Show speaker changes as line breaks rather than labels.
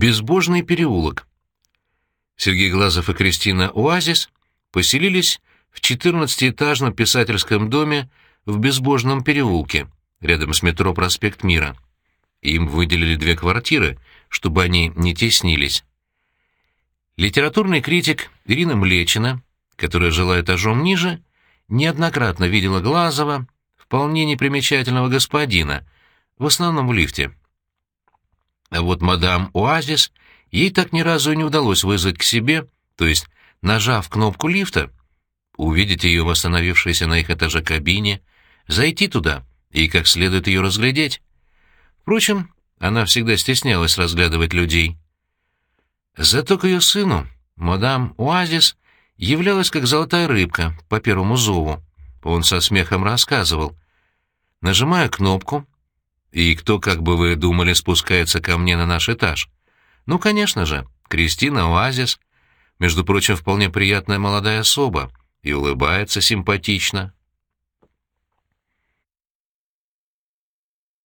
Безбожный переулок. Сергей Глазов и Кристина Оазис поселились в 14-этажном писательском доме в Безбожном переулке, рядом с метро «Проспект Мира». Им выделили две квартиры, чтобы они не теснились. Литературный критик Ирина Млечина, которая жила этажом ниже, неоднократно видела Глазова, вполне непримечательного господина, в основном в лифте. А вот мадам Оазис ей так ни разу не удалось вызвать к себе, то есть, нажав кнопку лифта, увидеть ее в остановившейся на их этаже кабине, зайти туда и как следует ее разглядеть. Впрочем, она всегда стеснялась разглядывать людей. Зато к ее сыну мадам Оазис являлась как золотая рыбка по первому зову. Он со смехом рассказывал. Нажимая кнопку, и кто, как бы вы думали, спускается ко мне на наш этаж? Ну, конечно же, Кристина Оазис. Между прочим, вполне приятная молодая особа и улыбается симпатично.